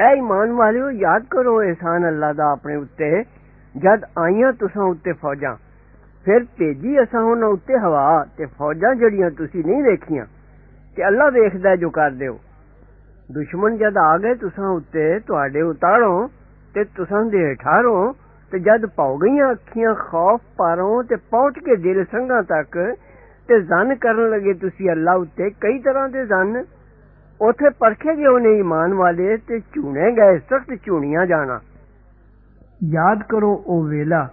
اے ایمان والیو، یاد کرو احسان اللہ دا اپنے اتے جد آئیاں تساں اتے فوجاں، پھر تیجی اساں ہونا اتے ہوا تے فوجاں جڑیاں تسی نہیں دیکھیاں تے اللہ دیکھ دے جو کردے او دشمن جد آگے گئے اتے تواڈے اتاروں تے تساں دے ٹھارو تے جد پاؤ گئیاں اکھیاں خوف پاروں تے پہنچ کے دل سنگاں تک تے زن کرن لگے تسی اللہ اتے۔ کئی طرح دے زن ਉਥੇ ਪਰਖੇ ਗਏ ਉਹਨੇ ਈਮਾਨ ਵਾਲੇ ਤੇ ਚੁਣੇ ਗਏ, ਸਖਤ ਚੁਣੀਆਂ ਜਾਣਾ। ਯਾਦ ਕਰੋ ਉਹ ਵੇਲਾ,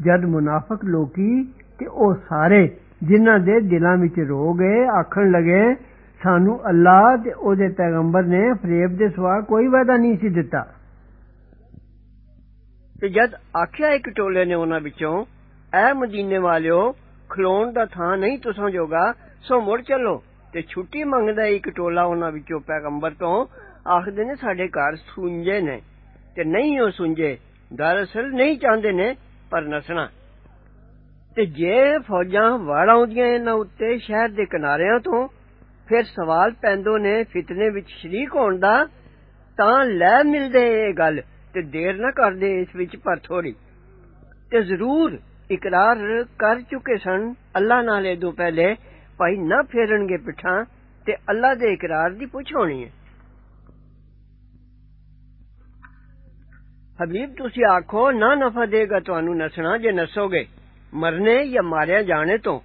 ਜਦ ਮੁਨਾਫਕ ਲੋਕੀ ਤੇ ਉਹ ਸਾਰੇ ਜਿਨ੍ਹਾਂ ਦੇ ਦਿਲਾਂ ਵਿੱਚ ਰੋ ਗਏ, ਆਖਣ ਲਗੇ, ਸਾਨੂੰ ਅੱਲਾਹ ਤੇ ਉਹਦੇ ਪੈਗੰਬਰ ਨੇ ਫਰੇਬ ਦੇ ਸਵਾ ਕੋਈ ਵਾਅਦਾ ਨਹੀਂ ਸੀ ਦਿੱਤਾ। ਤੇ ਜਦ ਆਖਿਆ ਇੱਕ ਟੋਲੇ ਨੇ ਉਹਨਾਂ ਵਿੱਚੋਂ, ਐ ਮਦੀਨੇ ਵਾਲਿਓ, ਖਲੋਣ ਦਾ ਥਾਂ ਨਹੀਂ ਤੁਸਾਂ ਜੋਗਾ, ਸੋ ਮੁੜ ਚੱਲੋ। تے چھٹی منگدا ایک ٹولا انہاں وچوں پیغمبر تو آخدے نے ساڈے گھر سونجے نے تے نہیں او سونجے دراصل نہیں چاہندے نے پر نسنا تے جے فوجاں وڑ آدیاں انہاں اتنے شہر دے کناریاں تو پھر سوال پیندو نے فتنے وچ شریک ہون دا تاں لے ملدے اے گل تے دیر نہ کردے اس وچ پر تھوڑی تے ضرور اقرار کر چکے سن اللہ نالے دو ਭਾਈ ਨਾ ਫੇਰਨਗੇ ਪਿੱਠਾਂ ਤੇ ਅੱਲਾ ਦੇ ਇਕਰਾਰ ਦੀ ਪੁੱਛ ਹੋਣੀ ਹੈ ਹਬੀਬ ਤੁਸੀਂ ਆਖੋ ਨਾ ਨਫਾ ਦੇਗਾ ਤੁਹਾਨੂੰ ਨਸਣਾ ਜੇ ਨਸੋਗੇ ਮਰਨੇ ਜਾਂ ਮਾਰਿਆ ਜਾਣੇ ਤੋਂ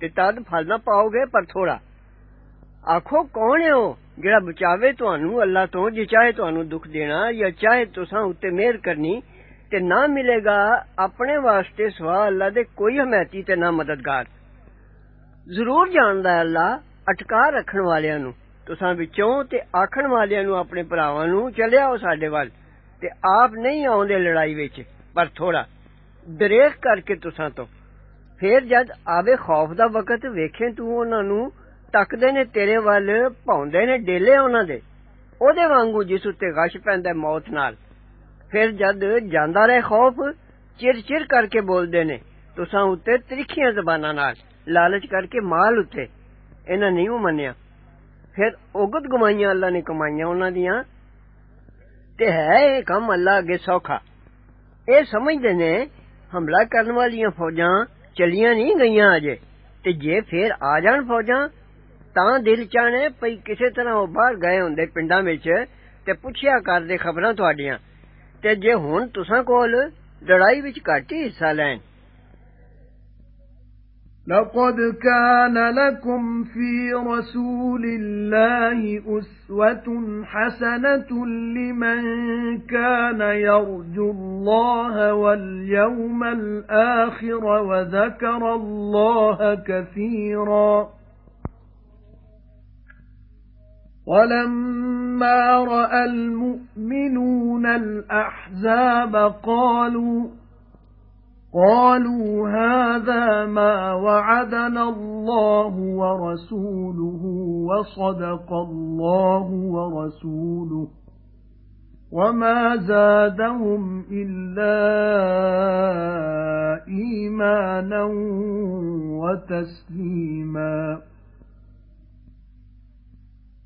ਤੇ ਤਦ ਫਲ ਨਾ ਪਾਓਗੇ ਪਰ ਥੋੜਾ ਆਖੋ ਕੌਣ ਹੈ ਉਹ ਜਿਹੜਾ ਬਚਾਵੇ ਤੁਹਾਨੂੰ ਅੱਲਾ ਤੋਂ ਜੇ ਚਾਹੇ ਤੁਹਾਨੂੰ ਦੁੱਖ ਦੇਣਾ ਜਾਂ ਚਾਹੇ ਤੁਸਾਂ ਉੱਤੇ ਮਿਹਰ ਕਰਨੀ ਤੇ ਨਾ ਮਿਲੇਗਾ ਆਪਣੇ ਵਾਸਤੇ ਸਵਾ ਅੱਲਾ ਦੇ ਕੋਈ ਹਮਾਇਤੀ ਤੇ ضرور جاندا ہے اللہ اٹکا رکھن والیاں نو تساں وچوں تے آکھن والیاں نو اپنے بھراواں نو چلے آؤ ساڈے ول تے آپ نہیں آوندے لڑائی وچ پر تھوڑا دریغ کر کے تساں تو پھر جد آوے خوف دا وقت ویکھیں تو انہاں نو تکدے نے تیرے ول پاوندے نے ڈیلے انہاں دے اودے وانگو جس اُتے غش پیندا موت نال پھر جد جاندا رہے خوف چر چر کر کے بولدے نے تساں اُتے ترکھیاں ਲਾਲਚ ਕਰਕੇ ਮਾਲ ਉੱਤੇ ਇਹਨਾਂ ਨਹੀਂ ਮੰਨਿਆ ਫਿਰ ਉਗਤ ਗਮਾਈਆਂ ਅੱਲਾ ਨੇ ਕਮਾਈਆਂ ਉਹਨਾਂ ਦੀਆਂ ਤੇ ਹੈ ਇਹ ਕੰਮ ਅੱਲਾ ਅੱਗੇ ਸੌਖਾ ਇਹ ਸਮਝਦੇ ਨੇ ਹਮਲਾ ਕਰਨ ਵਾਲੀਆਂ ਫੌਜਾਂ ਚਲੀਆਂ ਨਹੀਂ ਗਈਆਂ ਅਜੇ ਤੇ ਜੇ ਫੇਰ ਆ ਜਾਣ ਫੌਜਾਂ ਤਾਂ ਦਿਲ ਚਾਹਣੇ ਪਈ ਕਿਸੇ ਤਰ੍ਹਾਂ ਉਹ ਬਾਹਰ ਗਏ ਹੁੰਦੇ ਪਿੰਡਾਂ ਵਿੱਚ ਤੇ ਪੁੱਛਿਆ ਕਰਦੇ ਖਬਰਾਂ ਤੁਹਾਡੀਆਂ ਤੇ ਜੇ ਹੁਣ ਤੁਸਾਂ ਕੋਲ ਲੜਾਈ ਵਿੱਚ ਘੱਟ ਹੀ ਹਿੱਸਾ ਲੈਣ لقد كان لكم في رسول الله أسوة حسنة لمن كان يرجو الله واليوم الآخر وذكر الله كثيرا. ولما رأى المؤمنون الأحزاب قالوا قالوا هذا ما وعدنا الله ورسوله وصدق الله ورسوله وما زادهم إلا إيمانا وتسليما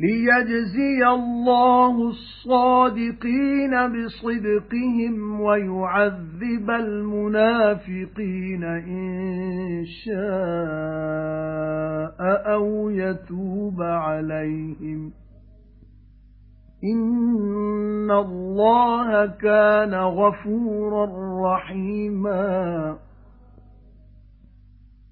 لِيَجْزِيَ اللَّهُ الصَّادِقِينَ بِصِدْقِهِمْ وَيُعَذِّبَ الْمُنَافِقِينَ إِن شَاءَ أَوْ يَتُوبَ عَلَيْهِمْ إِنَّ اللَّهَ كَانَ غَفُورًا رَّحِيمًا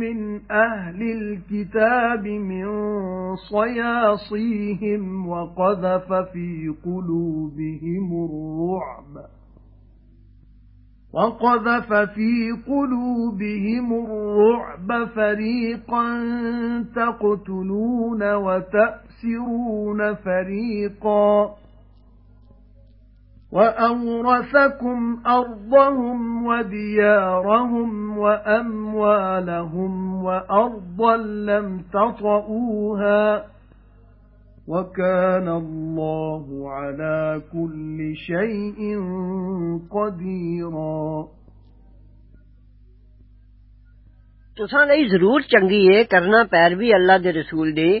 مِّنْ أَهْلِ الْكِتَابِ مِنْ صَيَاصِيهِمْ وَقَذَفَ فِي قُلُوبِهِمُ الرُّعْبَ وَقَذَفَ فِي قُلُوبِهِمُ الرُّعْبَ فَرِيقًا تَقْتُلُونَ وَتَأْسِرُونَ فَرِيقًا. وَأَوْرَثَكُمْ أَرْضَهُمْ وَدِيَارَهُمْ وَأَمْوَالَهُمْ وَأَرْضًا لَّمْ تَطَؤُوهَا وَكَانَ اللَّهُ عَلَى كُلِّ شَيْءٍ قَدِيرًا. تُساں لئی ضرور چنگی اے کرنا پیروی اللہ دے رسول دی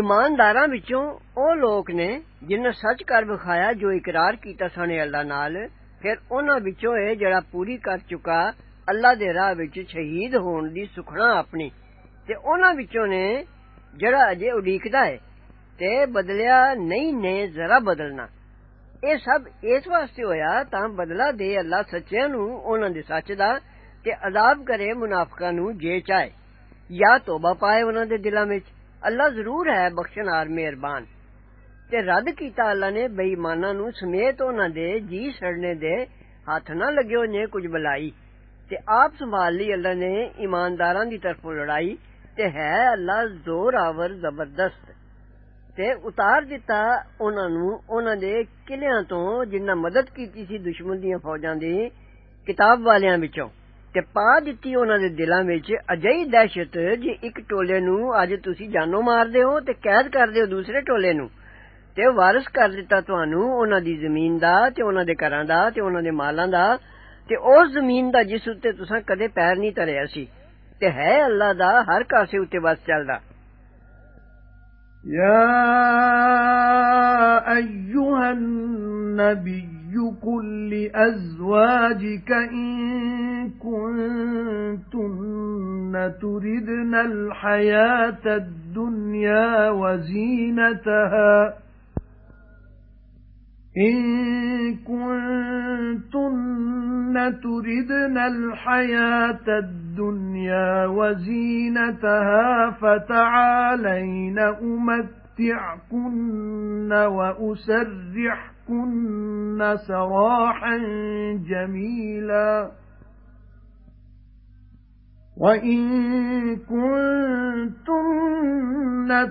ایماندار او لوگ نے جنہاں سچ کر وکھایا جو اقرار کیتا سی نے اللہ نال، پھر انہاں وچوں اے جڑا پوری کر چکا اللہ دے راہ وچ شہید ہون دی سکھنا اپنی۔ تے انہاں وچوں نے جڑا اجے اڈیکدا ہے، تے بدلیا نہیں نے ذرا بدلنا۔ اے سب اس واسطے ہویا تاں بدلا دے اللہ سچیاں نو انہاں دے سچ دا تے عذاب کرے منافقاں نو جے چاہے۔ یا توبہ پائے انہاں دے دلاں وچ۔ ਅੱਲਾ ਜ਼ਰੂਰ ਹੈ ਬਖਸ਼ਣਹਾਰ ਮਿਹਰਬਾਨ ਤੇ ਰੱਦ ਕੀਤਾ ਅੱਲਾ ਨੇ ਬੇਈਮਾਨਾਂ ਨੂੰ ਸਮੇਤ ਉਹਨਾਂ ਦੇ ਜੀ ਸੜਨੇ ਦੇ ਹੱਥ ਨਾ ਲੱਗਿਓ ਨੇ ਕੁਝ ਬਲਾਈ ਤੇ ਆਪ ਸੰਭਾਲ ਲਈ ਅੱਲਾ ਨੇ ਇਮਾਨਦਾਰਾਂ ਦੀ ਤਰਫੋਂ ਲੜਾਈ ਤੇ ਹੈ ਅੱਲਾ ਜ਼ੋਰ ਆਵਰ ਜ਼ਬਰਦਸਤ ਤੇ ਉਤਾਰ ਦਿੱਤਾ ਉਹਨਾਂ ਨੂੰ ਉਹਨਾਂ ਦੇ ਕਿਲਿਆਂ ਤੋਂ ਜਿੰਨਾ ਮਦਦ ਕੀਤੀ ਸੀ ਦੁਸ਼ਮਣ ਦੀਆਂ ਫੌਜਾਂ ਦੀ ਕਿਤਾਬ ਵਾਲਿਆਂ ਵਿੱਚੋਂ ਤੇ ਪਾ ਦਿੱਤੀ ਉਹਨਾਂ ਦੇ ਦਿਲਾਂ ਵਿੱਚ ਅਜਿਹੀ ਦਹਿਸ਼ਤ ਜੇ ਇੱਕ ਟੋਲੇ ਨੂੰ ਅੱਜ ਤੁਸੀਂ ਜਾਨੋਂ ਮਾਰਦੇ ਹੋ ਤੇ ਕੈਦ ਕਰਦੇ ਹੋ ਦੂਸਰੇ ਟੋਲੇ ਨੂੰ ਤੇ ਵਾਰਿਸ ਕਰ ਦਿੱਤਾ ਤੁਹਾਨੂੰ ਉਹਨਾਂ ਦੀ ਜ਼ਮੀਨ ਦਾ ਤੇ ਉਹਨਾਂ ਦੇ ਘਰਾਂ ਦਾ ਤੇ ਉਹਨਾਂ ਦੇ ਮਾਲਾਂ ਦਾ ਤੇ ਉਸ ਜ਼ਮੀਨ ਦਾ ਜਿਸ ਉੱਤੇ ਤੁਸੀਂ ਕਦੇ ਪੈਰ ਨਹੀਂ ਧਰਿਆ ਸੀ ਤੇ ਹੈ ਅੱਲਾ ਦਾ ਹਰ ਕਾਸੇ ਉੱਤੇ ਬਸ ਚੱਲਦਾ ਯਾ ਅਯੂਹਨ ਨਬੀ قل لأزواجك إن كنتن تردن الحياة الدنيا وزينتها إن كنتن تردن الحياة الدنيا وزينتها فتعالين أمتعكن وأسرحكن سراحا جميلا وَإِن كُنتُنَّ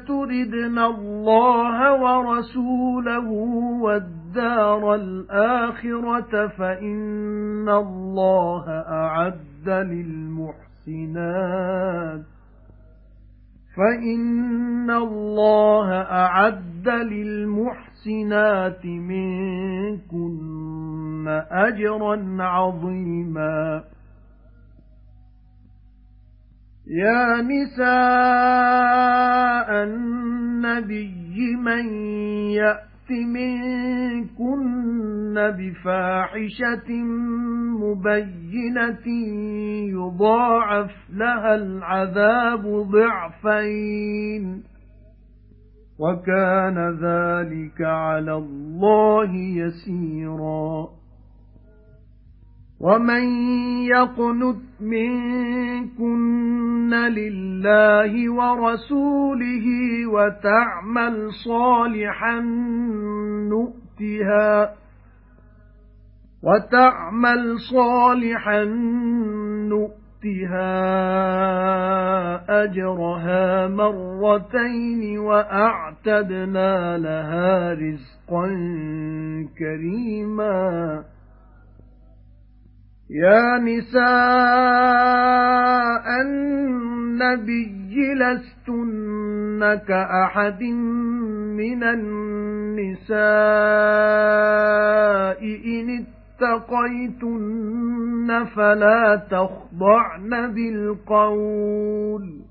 تُرِدْنَ اللَّهَ وَرَسُولَهُ وَالدَّارَ الْآخِرَةَ فَإِنَّ اللَّهَ أَعَدَّ لِلْمُحْسِنَاتِ فَإِنَّ اللَّهَ أَعَدَّ لِلْمُحْسِنَاتِ مِنكُنَّ أَجْرًا عَظِيمًا. يَا نِسَاءَ النَّبِيِّ مَن يَأْتِ مِنكُنَّ بِفَاحِشَةٍ مُبَيِّنَةٍ يُضَاعَفْ لَهَا الْعَذَابُ ضِعْفَيْنِ. وَكَانَ ذَلِكَ عَلَى اللَّهِ يَسِيرًا. وَمَن يَقْنُتْ مِنكُنَّ لِلَّهِ وَرَسُولِهِ وَتَعْمَلْ صَالِحًا نُؤْتِهَا وَتَعْمَلْ صَالِحًا نُؤْتِهَا. أَجْرَهَا مَرَّتَيْنِ وَأَعْتَدْنَا لَهَا رِزْقًا كَرِيمًا. يَا نِسَاءَ النَّبِيِّ لَسْتُنَّ كَأَحَدٍ مِنَ النِّسَاءِ إِنِ اتَّقَيْتُنَّ فَلَا تَخْضَعْنَ بِالْقَوْلِ.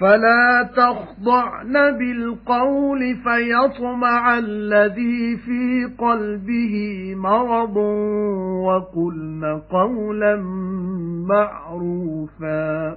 فَلَا تَخْضَعْنَ بِالْقَوْلِ فَيَطْمَعَ الَّذِي فِي قَلْبِهِ مَرَضٌ وَقُلْنَ قَوْلًا مَّعْرُوفًا.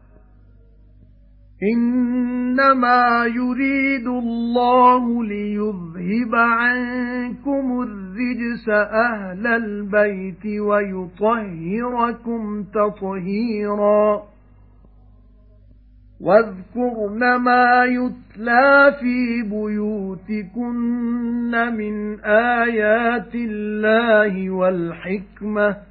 إِنَّمَا يُرِيدُ اللَّهُ لِيُذْهِبَ عَنكُمُ الرِّجْسَ أَهْلَ الْبَيْتِ وَيُطَهِّرَكُمْ تَطْهِيرًا. وَاذْكُرْنَ مَا يُتْلَى فِي بُيُوتِكُنَّ مِنْ آيَاتِ اللَّهِ وَالْحِكْمَةِ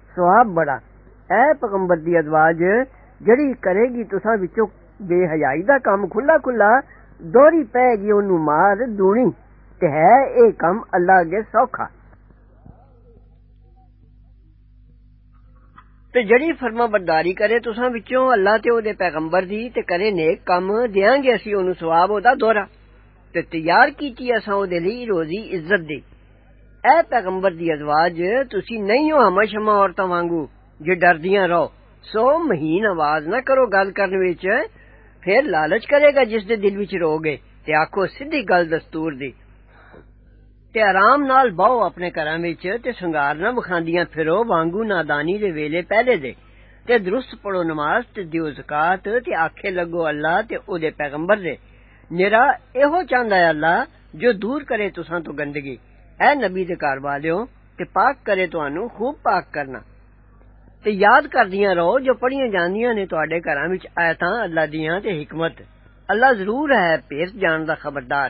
سواب بڑا۔ اے پیغمبر دی ازواج، جڑی کرے گی تساں وچوں بے حیائی دا کام کھلا کھلا، دوری پے گی اونوں مار دونی۔ تے ہے اے کم اللہ اگے سوکھا۔ تے جڑی فرما برداری کرے تسا وچوں اللہ تے او دے پیغمبر دی، تے کرے نیک کم دیاں گے اسی اونوں ثواب اوہدا دوہرا تے تیار کیتی اساں او دے لئی روزی عزت دی۔ اے پیغمبر دی ازواج، تسی نہیں ہو ہمہ شما عورتاں وانگو، جے ڈردیاں رہو۔ سو مہین آواز نہ کرو گل کرن وچ، پھر لالچ کرے گا جس دے دل وچ روگ اے، تے آکھو سیدھی گل دستور دی۔ تے آرام نال باو اپنے گھراں وچ، تے سنگار نہ وکھاندیاں پھرو وانگو نادانی دے ویلے پہلے دے۔ تے درست پڑھو نماز، تے دیو زکات، تے آکھے لگو اللہ، تے او دے پیغمبر دے۔ میرا ایہو چاہندا اے اللہ، جو دور کرے تساں تو گندگی۔ اے نبی دے گھر والےو تے پاک کرے تانوں خوب پاک کرنا۔ تے یاد کردیاں رہو، جو پڑھیاں جاندیاں نے تواڈے گھراں وچ آیتاں اللہ دیاں تے حکمت۔ اللہ ضرور ہے، پیر جان دا خبردار۔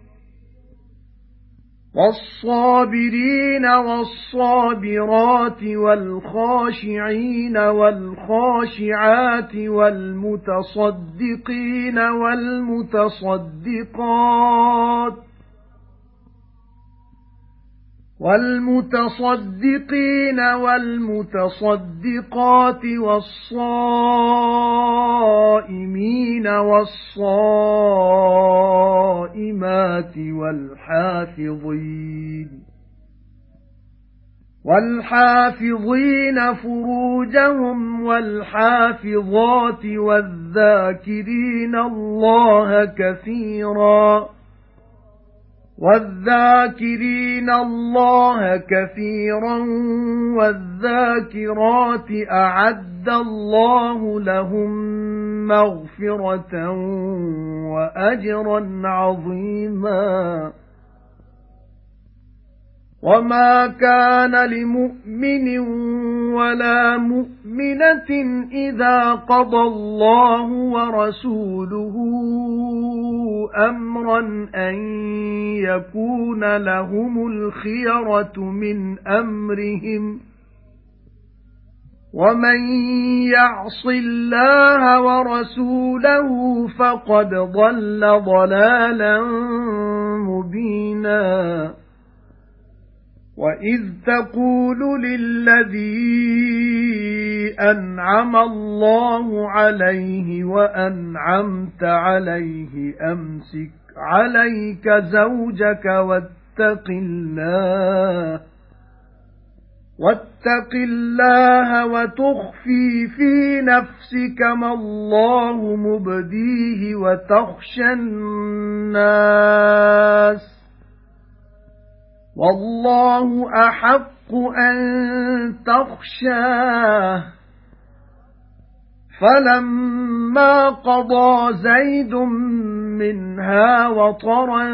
وَالصَّابِرِينَ وَالصَّابِرَاتِ وَالْخَاشِعِينَ وَالْخَاشِعَاتِ وَالْمُتَصَدِّقِينَ وَالْمُتَصَدِّقَاتِ وَالْمُتَصَدِّقِينَ وَالْمُتَصَدِّقَاتِ وَالصَّائِمِينَ وَالصَّائِمَاتِ وَالْحَافِظِينَ وَالْحَافِظِينَ فُرُوجَهُمْ وَالْحَافِظَاتِ وَالذَّاكِرِينَ اللَّهَ كَثِيرًا وَالذَّاكِرِينَ اللَّهَ كَثِيرًا وَالذَّاكِرَاتِ أَعَدَّ اللَّهُ لَهُم مَّغْفِرَةً وَأَجْرًا عَظِيمًا. وَمَا كَانَ لِمُؤْمِنٍ وَلَا مُؤْمِنَةٍ إِذَا قَضَى اللَّهُ وَرَسُولُهُ أَمْرًا أَن يَكُونَ لَهُمُ الْخِيَرَةُ مِنْ أَمْرِهِمْ. وَمَن يَعْصِ اللَّهَ وَرَسُولَهُ فَقَدْ ضَلَّ ضَلَالًا مُبِينًا. وَإِذْ تَقُولُ لِلَّذِي أَنْعَمَ اللَّهُ عَلَيْهِ وَأَنْعَمْتَ عَلَيْهِ أَمْسِكْ عَلَيْكَ زَوْجَكَ وَاتَّقِ اللَّهَ وَاتَّقِ اللَّهَ وَتُخْفِي فِي نَفْسِكَ مَا اللَّهُ مُبْدِيهِ وَتَخْشَى النَّاسَ وَاللَّهُ أَحَقُّ أَن تَخْشَاهُ فَلَمَّا قَضَى زَيْدٌ مِنْهَا وَطَرًا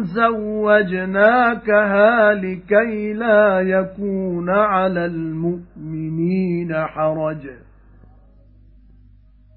زَوَّجْنَاكَهَا لِكَي لَا يَكُونَ عَلَى الْمُؤْمِنِينَ حَرَجٌ.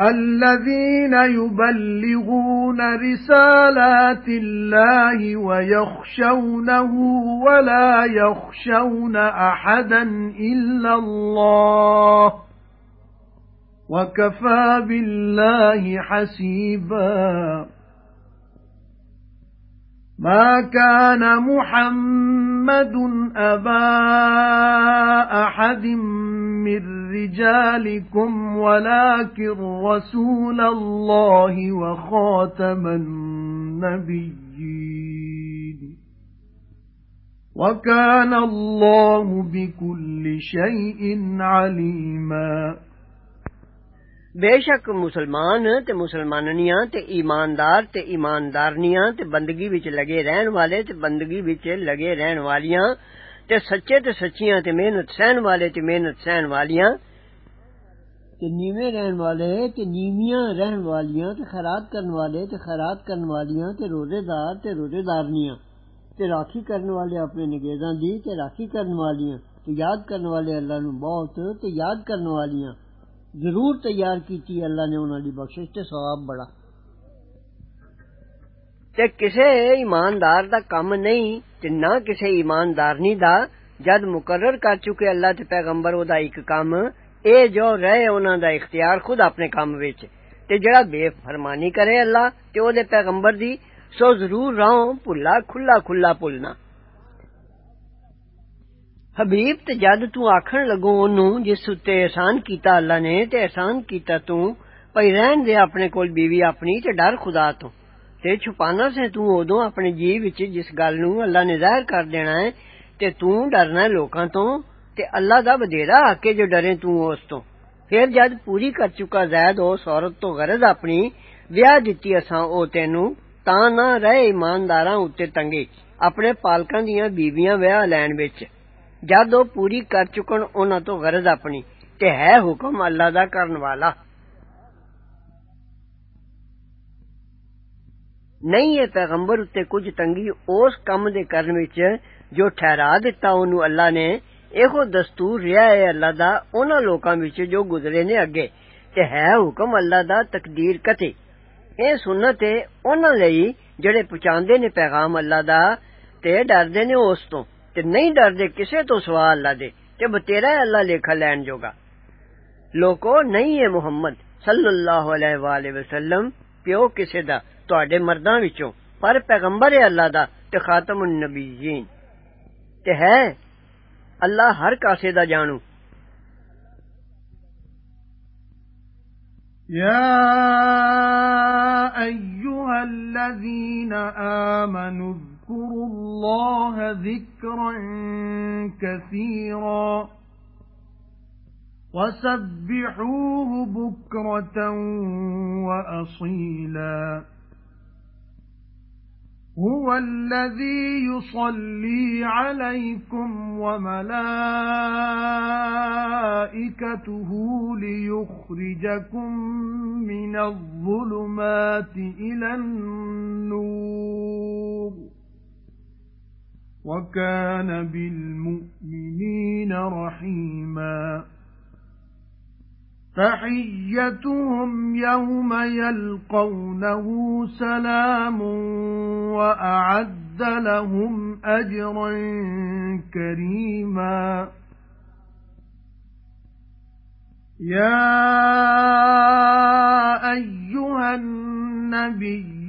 الَّذِينَ يُبَلِّغُونَ رِسَالَاتِ اللَّهِ وَيَخْشَوْنَهُ وَلَا يَخْشَوْنَ أَحَدًا إِلَّا اللَّهَ وَكَفَى بِاللَّهِ حَسِيبًا. مَا كَانَ مُحَمَّدٌ أَبَا أَحَدٍ مِّن رِّجَالِكُمْ وَلَكِن رَّسُولَ اللَّهِ وَخَاتَمَ النَّبِيِّينَ وَكَانَ اللَّهُ بِكُلِّ شَيْءٍ عَلِيمًا ਬੇਸ਼ੱਕ ਮੁਸਲਮਾਨ ਤੇ ਮੁਸਲਮਾਨਨੀਆਂ ਤੇ ਈਮਾਨਦਾਰ ਤੇ ਈਮਾਨਦਾਰਨੀਆਂ ਤੇ ਬੰਦਗੀ ਵਿੱਚ ਲਗੇ ਰਹਿਣ ਵਾਲੇ ਤੇ ਬੰਦਗੀ ਵਿੱਚ ਲਗੇ ਰਹਿਣ ਵਾਲੀਆਂ تے سچے تے سچیاں تے محنت سہن والے تے محنت سہن والیاں۔ تے نیویں رہن والے تے نیویاں رہن والیاں تے خیرات کرن والے تے خیرات کرن والیاں تے روزے دار تے روزے دارنیاں تے راکھی کرن والے اپنے نگیزاں دی تے راکھی کرن والیاں۔ تے یاد کرن والے اللہ نو بہت تے یاد کرن والیاں۔ ضرور تیار کیتی اللہ نے انہاں دی بخشش تے ثواب بڑا۔ تے کسے ایماندار دا کم نہیں تے نہ کسے ایماندارنی دا جد مقرر کر چکے اللہ تے پیغمبر او دا ایک کام، اے جو رہے انہاں دا اختیار خود اپنے کام وچ۔ تے جڑا بے فرمانی کرے اللہ تے او دے پیغمبر دی، سو ضرور راہوں بھلا کھلا کھلا بھلنا حبیب تے جد تو آکھن لگو اونوں، جس تے احسان کیتا اللہ نے، تے احسان کیتا تو پئی رہن دے اپنے کول بیوی اپنی تے ڈر خدا تو۔ تے چھپاندا سیں تو ادوں اپنے جی وچ جس گل نو اللہ نے ظاہر کر دینا ہے تے تو ڈردا لوکاں تو تے اللہ دا بدیرا آ کے جو ڈرے تو اس تو پھر جد پوری کر چکا زید اس عورت تو غرض اپنی ویاہ دتی اساں او تینو تا نہ رہے ایمانداراں اُتے تنگے اپنے پالکاں دیاں بیویاں ویاہ لین وچ جد او پوری کر چکن انہاں تو غرض اپنی تے ہے حکم اللہ دا کرن والا ਨਹੀਂ ਇਹ ਪੈਗੰਬਰ ਉੱਤੇ ਕੁਝ ਤੰਗੀ ਉਸ ਕੰਮ ਦੇ ਕਰਨ ਵਿੱਚ ਜੋ ਠਹਿਰਾ ਦਿੱਤਾ ਉਹਨੂੰ ਅੱਲਾ ਨੇ ਇਹੋ ਦਸਤੂਰ ਰਿਹਾ ਹੈ ਅੱਲਾ ਦਾ ਉਹਨਾਂ ਲੋਕਾਂ ਵਿੱਚ ਜੋ ਗੁਜ਼ਰੇ ਨੇ ਅੱਗੇ ਤੇ ਹੈ ਹੁਕਮ ਅੱਲਾ ਦਾ ਤਕਦੀਰ ਕਤੇ ਇਹ ਸੁਨਨਤ ਹੈ ਉਹਨਾਂ ਲਈ ਜਿਹੜੇ ਪਹੁੰਚਾਉਂਦੇ ਨੇ ਪੈਗਾਮ ਅੱਲਾ ਦਾ ਤੇ ਡਰਦੇ ਨੇ ਉਸ ਤੋਂ ਤੇ ਨਹੀਂ ਡਰਦੇ ਕਿਸੇ ਤੋਂ ਸਵਾ ਅੱਲਾ ਦੇ ਤੇ ਬਤੇਰਾ ਅੱਲਾ ਲੇਖਾ ਲੈਣ ਜੋਗਾ ਲੋਕੋ ਨਹੀਂ ਹੈ ਮੁਹੰਮਦ ਸੱਲੱਲਾਹੁ ਅਲੈਹਿ ਵਸੱਲਮ ਪਿਓ ਕਿਸੇ ਦਾ ਤੁਹਾਡੇ ਮਰਦਾਂ ਵਿੱਚੋਂ ਪਰ ਪੈਗੰਬਰ ਹੈ ਅੱਲਾ ਦਾ ਤੇ ਖਾਤਮੁਨ ਨਬੀyin ਤੇ ਹੈ ਅੱਲਾ ਹਰ ਕਾਸੇ ਦਾ ਜਾਣੂ يا ايها الذين امنوا اذكروا الله ذكرا كثيرا وسبحوه بكرة وأصيلا هُوَ الَّذِي يُصَلِّي عَلَيْكُمْ وَمَلَائِكَتُهُ لِيُخْرِجَكُم مِّنَ الظُّلُمَاتِ إِلَى النُّورِ. وَكَانَ بِالْمُؤْمِنِينَ رَحِيمًا. تَحِيَّتُهُمْ يَوْمَ يَلْقَوْنَهُ سَلَامٌ وَأَعَدَّ لَهُمْ أَجْرًا كَرِيمًا يَا أَيُّهَا النَّبِيُّ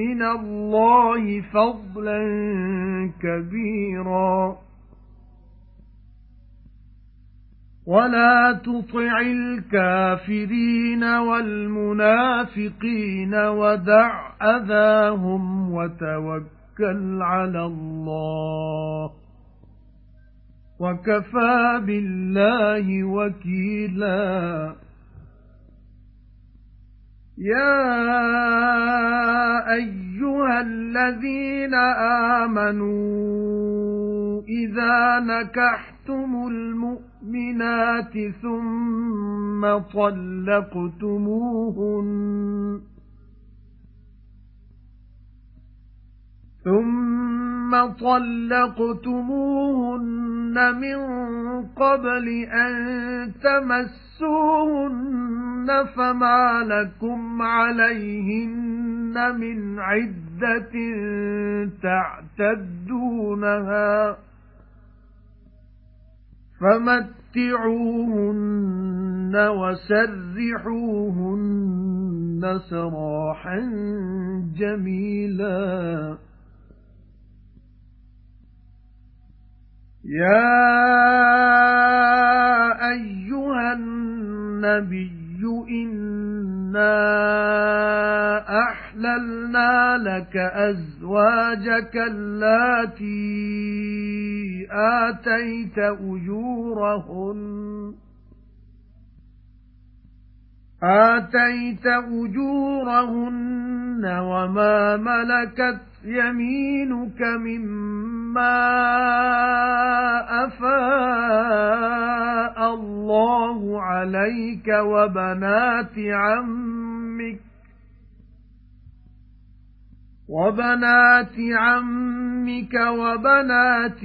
مِّنَ اللَّهِ فَضْلًا كَبِيرًا. وَلَا تُطِعِ الْكَافِرِينَ وَالْمُنَافِقِينَ وَدَعْ أَذَاهُمْ وَتَوَكَّلْ عَلَى اللَّهِ وَكَفَى بِاللَّهِ وَكِيلًا. يَا أَيُّهَا الَّذِينَ آمَنُوا إِذَا نَكَحْتُمُ الْمُؤْمِنَاتِ ثُمَّ طَلَّقْتُمُوهُنَّ ثُمَّ طَلَّقْتُمُوهُنَّ مِن قَبْلِ أَن تَمَسُّوهُنَّ فَمَا لَكُمْ عَلَيْهِنَّ مِنْ عِدَّةٍ تَعْتَدُّونَهَا فَمَتِّعُوهُنَّ وَسَرِّحُوهُنَّ سَرَاحًا جَمِيلًا يَا أَيُّهَا النَّبِيُّ إِنَّا أَحْلَلْنَا لَكَ أَزْوَاجَكَ اللَّاتِي آتَيْتَ أُجُورَهُنَّ آتَيْتَ أُجُورَهُنَّ وَمَا مَلَكَتْ يَمِينُكَ مِمَّا أَفَاءَ اللَّهُ عَلَيْكَ وَبَنَاتِ عَمِّكَ وَبَنَاتِ عَمِّكَ وَبَنَاتِ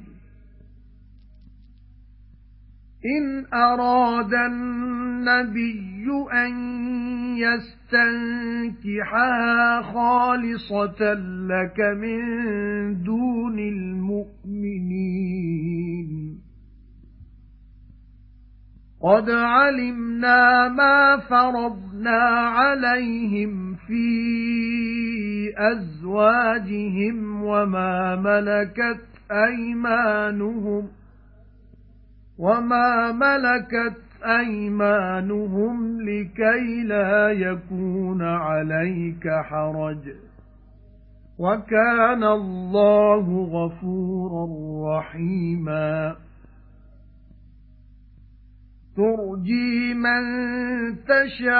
إِنْ أَرَادَ النَّبِيُّ أَن يَسْتَنكِحَهَا خَالِصَةً لَّكَ مِن دُونِ الْمُؤْمِنِينَ. قَدْ عَلِمْنَا مَا فَرَضْنَا عَلَيْهِمْ فِي أَزْوَاجِهِمْ وَمَا مَلَكَتْ أَيْمَانُهُمْ وَمَا مَلَكَتْ أَيْمَانُهُمْ لِكَي لَا يَكُونَ عَلَيْكَ حَرَجٌ وَكَانَ اللَّهُ غَفُورًا رَّحِيمًا تُرْجِي مَن تَشَاءُ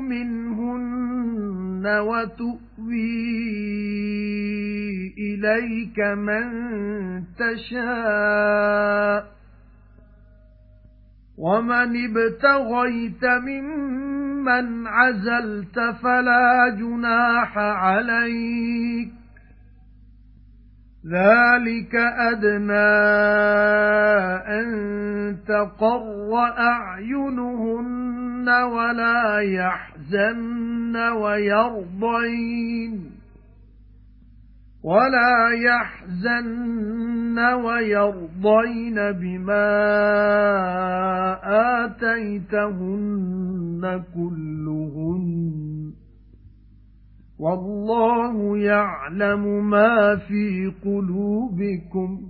مِنْهُنَّ وَتُؤْوِي إِلَيْكَ مَن تَشَاءُ وَمَنِ ابْتَغَيْتَ مِمَّنْ عَزَلْتَ فَلَا جُنَاحَ عَلَيْكَ ذَلِكَ أَدْنَى أَن تَقَرَّ أَعْيُنُهُنَّ وَلَا يَحْزَنَّ وَيَرْضَيْنَ وَلَا يَحْزَنَّ وَيَرْضَيْنَ بِمَا آتَيْتَهُنَّ كُلُّهُنَّ وَاللَّهُ يَعْلَمُ مَا فِي قُلُوبِكُمْ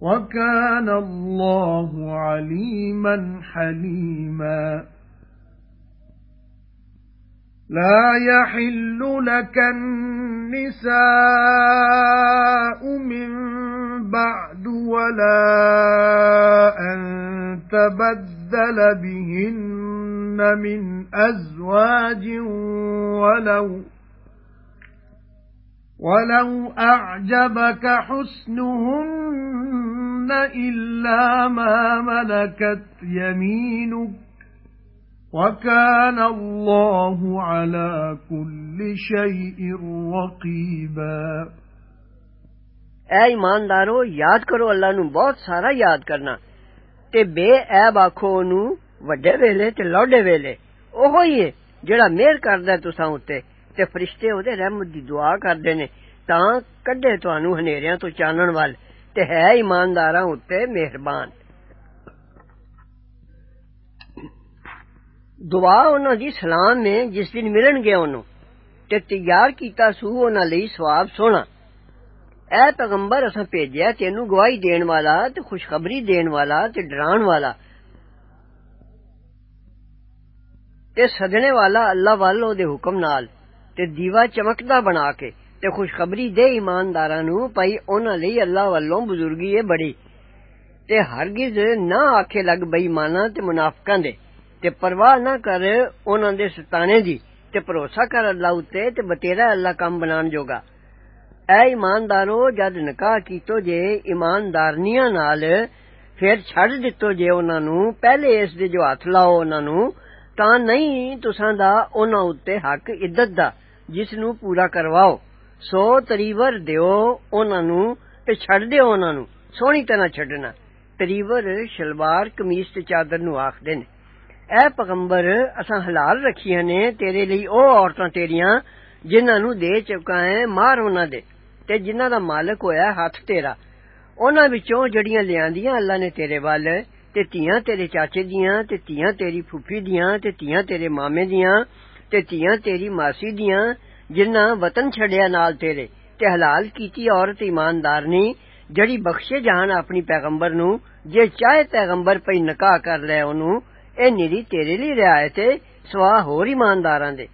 وَكَانَ اللَّهُ عَلِيمًا حَلِيمًا لَا يَحِلُّ لَكَ النِّسَاءُ مِن بَعْدُ وَلَا أَن تَبَدَّلَ بِهِنَّ مِنْ أَزْوَاجٍ وَلَوْ وَلَوْ أَعْجَبَكَ حُسْنُهُنَّ إِلَّا مَا مَلَكَتْ يَمِينُكَ وَكَانَ اللَّهُ عَلَى كُلِّ شَيْءٍ رَقِيبًا. اے ایماندارو یاد کرو اللہ نو بہت سارا یاد کرنا۔ تے بے عیب آکھو نو وڈے ویلے تے لوڈے ویلے۔ اوہو ہی ہے جڑا مہر کردا تساں اوتے تے فرشتے اودے رحمت دی دعا کردے نے تاں کڈے تانوں ہنیریاں تو چانن وال۔ تے ہے ایمانداراں اوتے مہربان۔ دعا انہاں دی سلام میں جس دن ملن گے انہوں تے تیار کیتا سو انہاں لئی ثواب سونا اے پیغمبر اساں بھیجیا تینوں گواہی دین والا تے خوشخبری دین والا تے ڈران والا تے سدنے والا اللہ والو دے حکم نال تے دیوا چمکدا بنا کے تے خوشخبری دے ایمانداراں نو پئی انہاں لئی اللہ والو بزرگی اے بڑی تے ہرگز نہ آکھے لگ بے ایماناں تے منافقاں دے ਤੇ ਪਰਵਾਹ ਨਾ ਕਰ ਉਹਨਾਂ ਦੇ ਸਤਾਣੇ ਦੀ ਤੇ ਭਰੋਸਾ ਕਰ ਅੱਲਾ ਉੱਤੇ ਤੇ ਬਤੇਰਾ ਅੱਲਾ ਕੰਮ ਬਣਾਉਣ ਜੋਗਾ ਐ ਇਮਾਨਦਾਰੋ ਜਦ ਨਿਕਾਹ ਕੀਤੋ ਜੇ ਇਮਾਨਦਾਰਨੀਆਂ ਨਾਲ ਫਿਰ ਛੱਡ ਦਿੱਤੋ ਜੇ ਉਹਨਾਂ ਨੂੰ ਪਹਿਲੇ ਇਸ ਦੇ ਜੋ ਹੱਥ ਲਾਓ ਉਹਨਾਂ ਨੂੰ ਤਾਂ ਨਹੀਂ ਤੁਸਾਂ ਦਾ ਉਹਨਾਂ ਉੱਤੇ ਹੱਕ ਇੱਜ਼ਤ ਦਾ ਜਿਸ ਨੂੰ ਪੂਰਾ ਕਰਵਾਓ ਸੋ ਤਰੀਵਰ ਦਿਓ ਉਹਨਾਂ ਨੂੰ ਤੇ ਛੱਡ ਦਿਓ ਉਹਨਾਂ ਨੂੰ ਸੋਹਣੀ ਤਰ੍ਹਾਂ ਛੱਡਣਾ ਤਰੀਵਰ ਸ਼ਲਵਾਰ ਕਮੀਜ਼ ਤੇ ਚਾਦਰ ਨੂੰ ਆਖਦੇ ਨੇ ਐ ਪੈਗੰਬਰ ਅਸਾਂ ਹਲਾਲ ਰੱਖੀਆਂ ਨੇ ਤੇਰੇ ਲਈ ਉਹ ਔਰਤਾਂ ਤੇਰੀਆਂ ਜਿਨ੍ਹਾਂ ਨੂੰ ਦੇ ਚੁੱਕਾ ਹੈ ਮਾਰ ਉਹਨਾਂ ਦੇ ਤੇ ਜਿਨ੍ਹਾਂ ਦਾ ਮਾਲਕ ਹੋਇਆ ਹੱਥ ਤੇਰਾ ਉਹਨਾਂ ਵਿੱਚੋਂ ਜੜੀਆਂ ਲਿਆਂਦੀਆਂ ਅੱਲਾ ਨੇ ਤੇਰੇ ਵੱਲ ਤੇ ਧੀਆਂ ਤੇਰੇ ਚਾਚੇ ਦੀਆਂ ਤੇ ਧੀਆਂ ਤੇਰੀ ਫੁੱਫੀ ਦੀਆਂ ਤੇ ਧੀਆਂ ਤੇਰੇ ਮਾਮੇ ਦੀਆਂ ਤੇ ਧੀਆਂ ਤੇਰੀ ਮਾਸੀ ਦੀਆਂ ਜਿਨ੍ਹਾਂ ਵਤਨ ਛੱਡਿਆ ਨਾਲ ਤੇਰੇ ਤੇ ਹਲਾਲ ਕੀਤੀ ਔਰਤ ਇਮਾਨਦਾਰਨੀ ਜਿਹੜੀ ਬਖਸ਼ੇ ਜਾਣ ਆਪਣੀ ਪੈਗੰਬਰ ਨੂੰ ਜੇ ਚਾਹੇ ਪੈਗੰਬਰ ਪਈ ਨਿਕਾਹ ਕਰ ਲੈ ਉਹਨੂੰ اے نیری تیرے لیے رعایت ہے سوا ہور ایمانداراں دے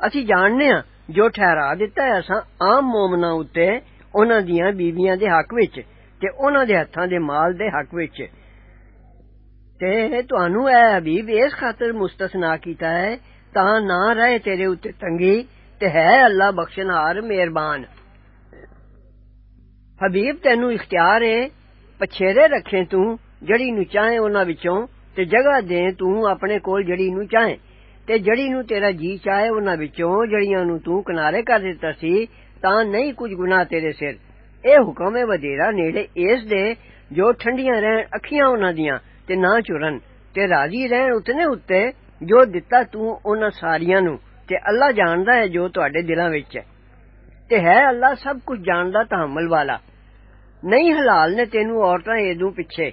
اسی جاننے ہاں جو ٹھہرا دیتا ہے اساں عام مومنا اتے انہاں دیاں بیویاں دے حق وچ تے انہاں دے ہتھاں دے مال دے حق وچ تے تانوں اے حبیب اس خاطر مستثنا کیتا ہے تا نہ رہے تیرے اتے تنگی تے ہے اللہ بخشن ہار مہربان حبیب تینو اختیار ہے پچھیرے رکھے توں جڑی نو چاہے انہاں وچوں تے جگہ دے توں اپنے کول جڑی نو چاہے۔ تے جڑی نو تیرا جی چاہے انہاں وچوں، جڑیاں نو توں کنارے کر دیتا سی، تاں نہیں کچھ گناہ تیرے سر۔ اے حکم ہے ودیرا نیڑے اس دے جو ٹھنڈیاں رہن، اکھیاں انہاں دیاں، تے نہ چرن تے راضی رہن اتنے اتے جو دتا توں انہاں ساریاں نو تے اللہ جاندا ہے جو تواڈے دلاں وچ ہے۔ تے ہے اللہ سب کچھ جاندا تحمل والا۔ نہیں حلال نے تینو عورتاں ایدوں پیچھے۔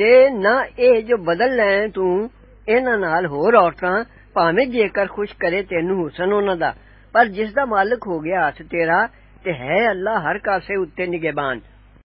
ਤੇ ਨਾ ਇਹ ਜੋ ਬਦਲ ਲੈ ਤੂੰ ਇਹਨਾਂ ਨਾਲ ਹੋਰ ਔਰਤਾਂ ਭਾਵੇਂ ਜੇਕਰ ਖੁਸ਼ ਕਰੇ ਤੈਨੂੰ ਹੁਸਨ ਉਹਨਾਂ ਦਾ ਪਰ ਜਿਸ ਦਾ ਮਾਲਕ ਹੋ ਗਿਆ ਹੱਥ ਤੇਰਾ ਤੇ ਹੈ ਅੱਲਾ ਹਰ ਕਾਸੇ ਉੱਤੇ ਨਿਗਹਿਬਾਨ